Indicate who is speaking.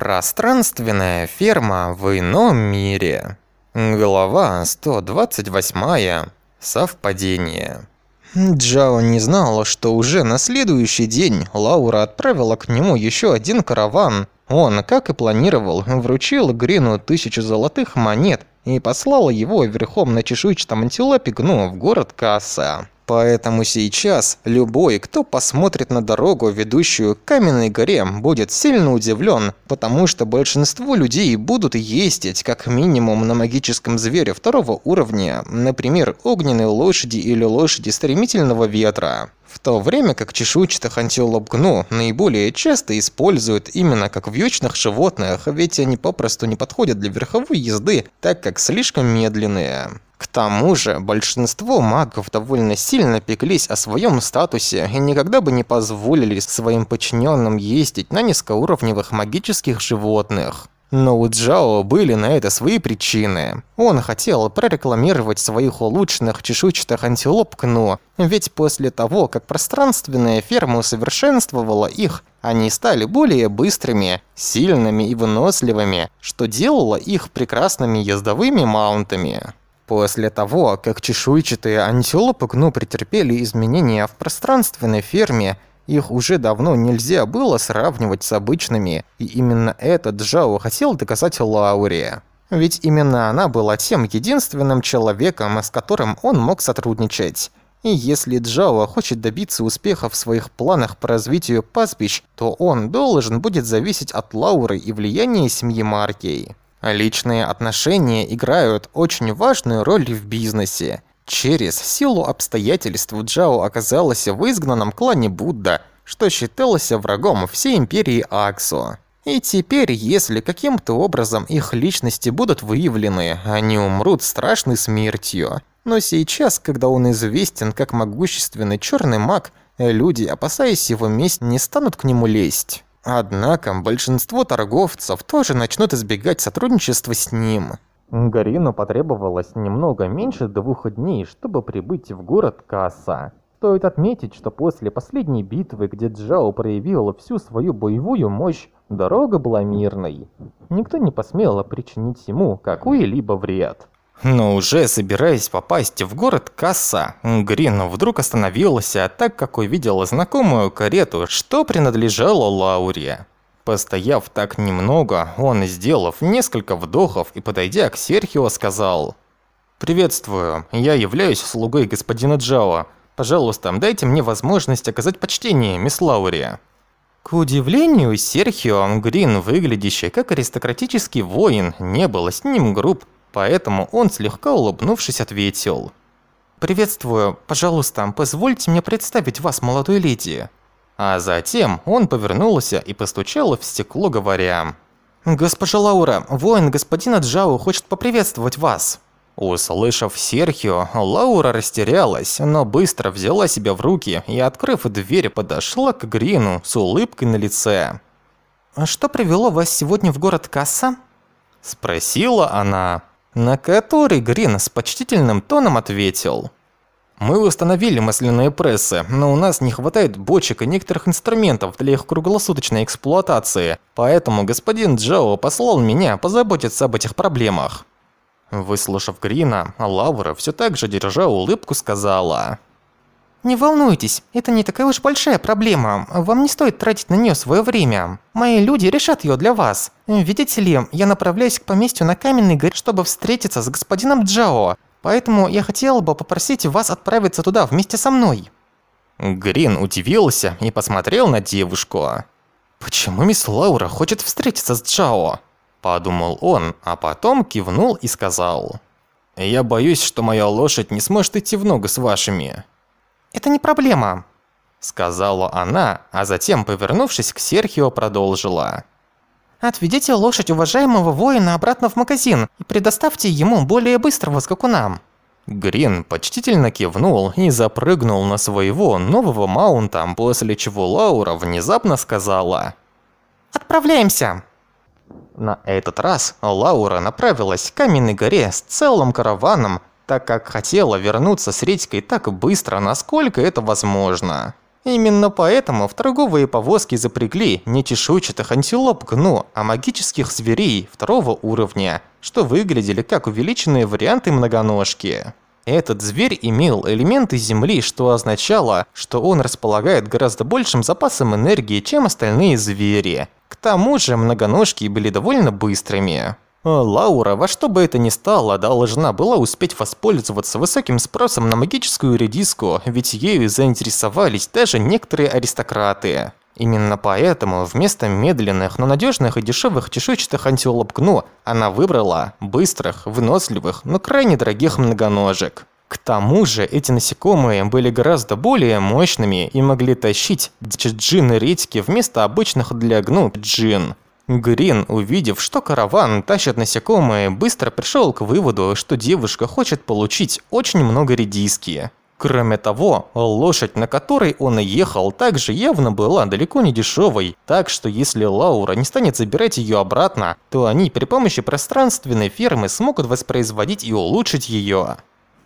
Speaker 1: Пространственная ферма в ином мире. Глава 128. Совпадение. Джао не знала, что уже на следующий день Лаура отправила к нему еще один караван. Он, как и планировал, вручил Грину тысячу золотых монет и послал его верхом на чешуйчатом антилопе гну в город Касса. Поэтому сейчас любой, кто посмотрит на дорогу, ведущую к Каменной горе, будет сильно удивлен, потому что большинство людей будут ездить как минимум на магическом звере второго уровня, например, огненной лошади или лошади стремительного ветра. В то время как чешуйчатых антилоп гну наиболее часто используют именно как вьючных животных, ведь они попросту не подходят для верховой езды, так как слишком медленные. К тому же, большинство магов довольно сильно пеклись о своем статусе и никогда бы не позволили своим подчиненным ездить на низкоуровневых магических животных. Но у Джао были на это свои причины. Он хотел прорекламировать своих улучшенных чешуйчатых антилоп Кну, ведь после того, как пространственная ферма усовершенствовала их, они стали более быстрыми, сильными и выносливыми, что делало их прекрасными ездовыми маунтами. После того, как чешуйчатые антилопы гну претерпели изменения в пространственной ферме, их уже давно нельзя было сравнивать с обычными, и именно это Джао хотел доказать Лауре. Ведь именно она была тем единственным человеком, с которым он мог сотрудничать. И если Джао хочет добиться успеха в своих планах по развитию пастбищ, то он должен будет зависеть от Лауры и влияния семьи Маркей. Личные отношения играют очень важную роль в бизнесе. Через силу обстоятельств Джао оказалась в изгнанном клане Будда, что считалось врагом всей империи Аксо. И теперь, если каким-то образом их личности будут выявлены, они умрут страшной смертью. Но сейчас, когда он известен как могущественный черный маг, люди, опасаясь его месть, не станут к нему лезть. Однако большинство торговцев тоже начнут избегать сотрудничества с ним. Гарину потребовалось немного меньше двух дней, чтобы прибыть в город Касса. Стоит отметить, что после последней битвы, где Джао проявил всю свою боевую мощь, дорога была мирной. Никто не посмел причинить ему какой-либо вред. Но уже собираясь попасть в город Касса, Грин вдруг остановился, так как увидел знакомую карету, что принадлежала Лауре. Постояв так немного, он, сделав несколько вдохов и подойдя к Серхио, сказал «Приветствую, я являюсь слугой господина Джао. Пожалуйста, дайте мне возможность оказать почтение, мисс Лауре». К удивлению, Серхио Грин, выглядящий как аристократический воин, не был с ним груб, Поэтому он, слегка улыбнувшись, ответил. «Приветствую. Пожалуйста, позвольте мне представить вас, молодой леди». А затем он повернулся и постучал в стекло, говоря. «Госпожа Лаура, воин господина Джао хочет поприветствовать вас». Услышав Серхио, Лаура растерялась, но быстро взяла себя в руки и, открыв дверь, подошла к Грину с улыбкой на лице. «Что привело вас сегодня в город Касса?» Спросила она. На который Грин с почтительным тоном ответил. «Мы установили масляные прессы, но у нас не хватает бочек и некоторых инструментов для их круглосуточной эксплуатации, поэтому господин Джао послал меня позаботиться об этих проблемах». Выслушав Грина, Лаура все так же, держа улыбку, сказала... «Не волнуйтесь, это не такая уж большая проблема. Вам не стоит тратить на нее свое время. Мои люди решат ее для вас. Видите ли, я направляюсь к поместью на Каменный горе, чтобы встретиться с господином Джао. Поэтому я хотела бы попросить вас отправиться туда вместе со мной». Грин удивился и посмотрел на девушку. «Почему мисс Лаура хочет встретиться с Джао?» Подумал он, а потом кивнул и сказал. «Я боюсь, что моя лошадь не сможет идти в ногу с вашими». «Это не проблема», — сказала она, а затем, повернувшись к Серхио, продолжила. «Отведите лошадь уважаемого воина обратно в магазин и предоставьте ему более быстрого скакуна». Грин почтительно кивнул и запрыгнул на своего нового маунта, после чего Лаура внезапно сказала «Отправляемся!». На этот раз Лаура направилась к Каменной горе с целым караваном, так как хотела вернуться с Редькой так быстро, насколько это возможно. Именно поэтому в торговые повозки запрягли не чешуйчатых антилоп гну, а магических зверей второго уровня, что выглядели как увеличенные варианты многоножки. Этот зверь имел элементы Земли, что означало, что он располагает гораздо большим запасом энергии, чем остальные звери. К тому же многоножки были довольно быстрыми. А Лаура во что бы это ни стало должна была успеть воспользоваться высоким спросом на магическую редиску, ведь ею заинтересовались даже некоторые аристократы. Именно поэтому вместо медленных, но надежных и дешевых чешуйчатых антилоп гну она выбрала быстрых, выносливых, но крайне дорогих многоножек. К тому же эти насекомые были гораздо более мощными и могли тащить джин-редьки вместо обычных для гну джин. Грин, увидев, что караван тащит насекомые, быстро пришел к выводу, что девушка хочет получить очень много редиски. Кроме того, лошадь, на которой он ехал, также явно была далеко не дешевой, так что если Лаура не станет забирать ее обратно, то они при помощи пространственной фермы смогут воспроизводить и улучшить ее.